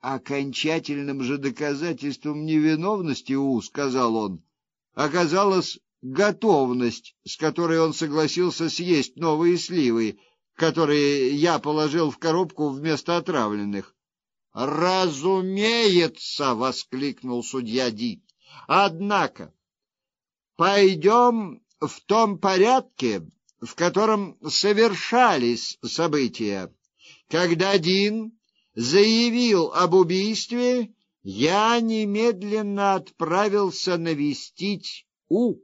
Окончательным же доказательством невиновности У, сказал он, оказалась готовность, с которой он согласился съесть новые сливы, которые я положил в коробку вместо отравленных. Разумеется, воскликнул судья Ди. Однако пойдем в том порядке, в котором совершались события. Когда Дин заявил об убийстве, я немедленно отправился навестить У.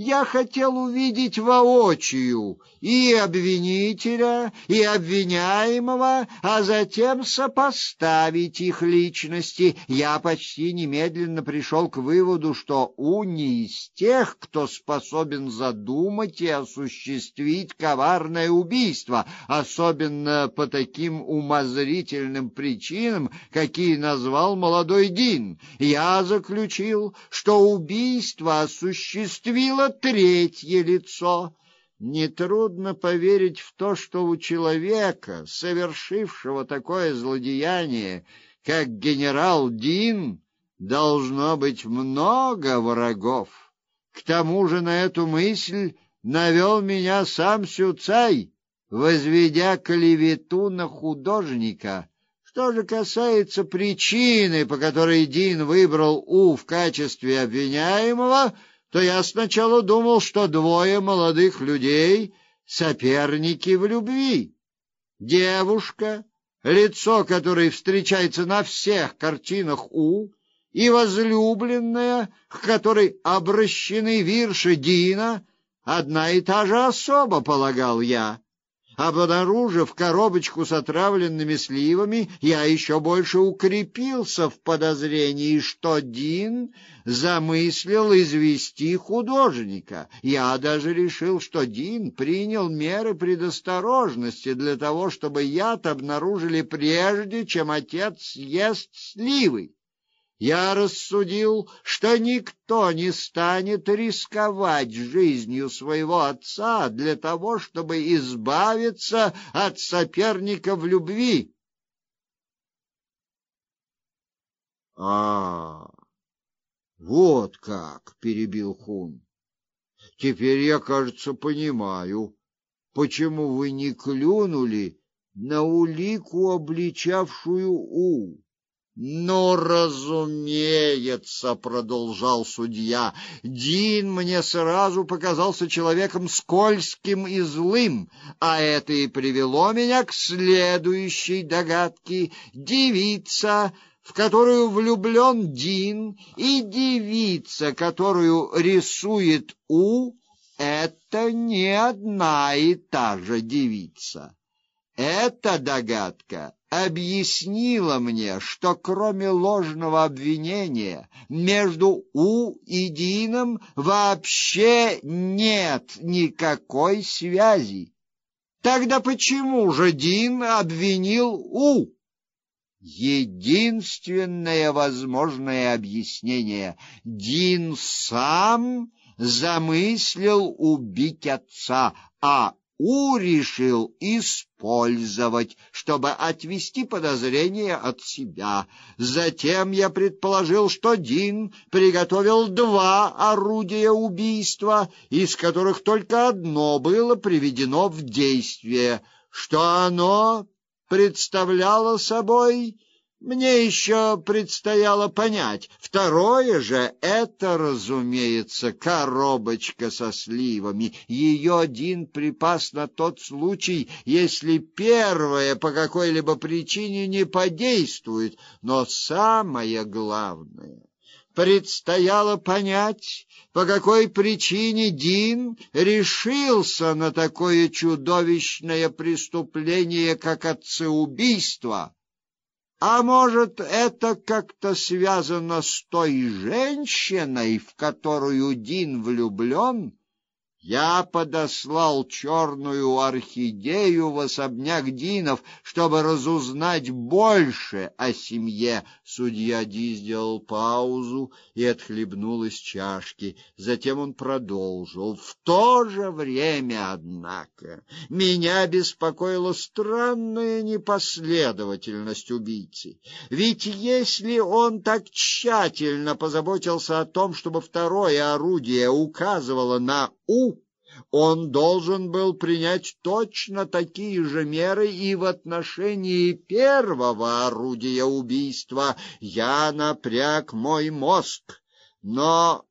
Я хотел увидеть воочию и обвинителя, и обвиняемого, а затем сопоставить их личности. Я почти немедленно пришел к выводу, что У не из тех, кто способен задумать и осуществить коварное убийство, особенно по таким умозрительным причинам, какие назвал молодой Дин. Я заключил, что убийство осуществило третье лицо. Нетрудно поверить в то, что у человека, совершившего такое злодеяние, как генерал Дин, должно быть много врагов. К тому же на эту мысль навел меня сам Сюцай, возведя клевету на художника. Что же касается причины, по которой Дин выбрал У в качестве обвиняемого, то я сначала думал, что двое молодых людей соперники в любви. Девушка, лицо которой встречается на всех картинах У, и возлюбленная, к которой обращены вирши Дина, одна и та же особа, полагал я. Обнаружив коробочку с отравленными сливами, я еще больше укрепился в подозрении, что Дин замыслил извести художника. Я даже решил, что Дин принял меры предосторожности для того, чтобы яд обнаружили прежде, чем отец съест сливы. Я рассудил, что никто не станет рисковать жизнью своего отца для того, чтобы избавиться от соперника в любви. А, вот как, перебил Хун. Теперь я, кажется, понимаю, почему вы не клюнули на улику, обличавшую У. «Ну, разумеется», — продолжал судья, — «Дин мне сразу показался человеком скользким и злым, а это и привело меня к следующей догадке. Девица, в которую влюблен Дин, и девица, которую рисует У, — это не одна и та же девица». Эта догадка объяснила мне, что кроме ложного обвинения между У и Дином вообще нет никакой связи. Тогда почему же Дин обвинил У? Единственное возможное объяснение — Дин сам замыслил убить отца, а у решил использовать, чтобы отвести подозрения от себя. Затем я предположил, что Дин приготовил два орудия убийства, из которых только одно было приведено в действие, что оно представляло собой мне еще предстояло понять. Второе же — это, разумеется, коробочка со сливами. Ее один припас на тот случай, если первое по какой-либо причине не подействует. Но самое главное — предстояло понять, по какой причине Дин решился на такое чудовищное преступление, как отцеубийство. А может, это как-то связано с той женщиной, в которую Дин влюблен? Я подослал черную орхидею в особняк Динов, чтобы разузнать больше о семье. Судья Ди сделал паузу и отхлебнул из чашки. Затем он продолжил: "В то же время, однако, меня беспокоила странная непоследовательность убийцы. Ведь если он так тщательно позаботился о том, чтобы второе орудие указывало на У он должен был принять точно такие же меры и в отношении первого орудия убийства. Я напряг мой мозг, но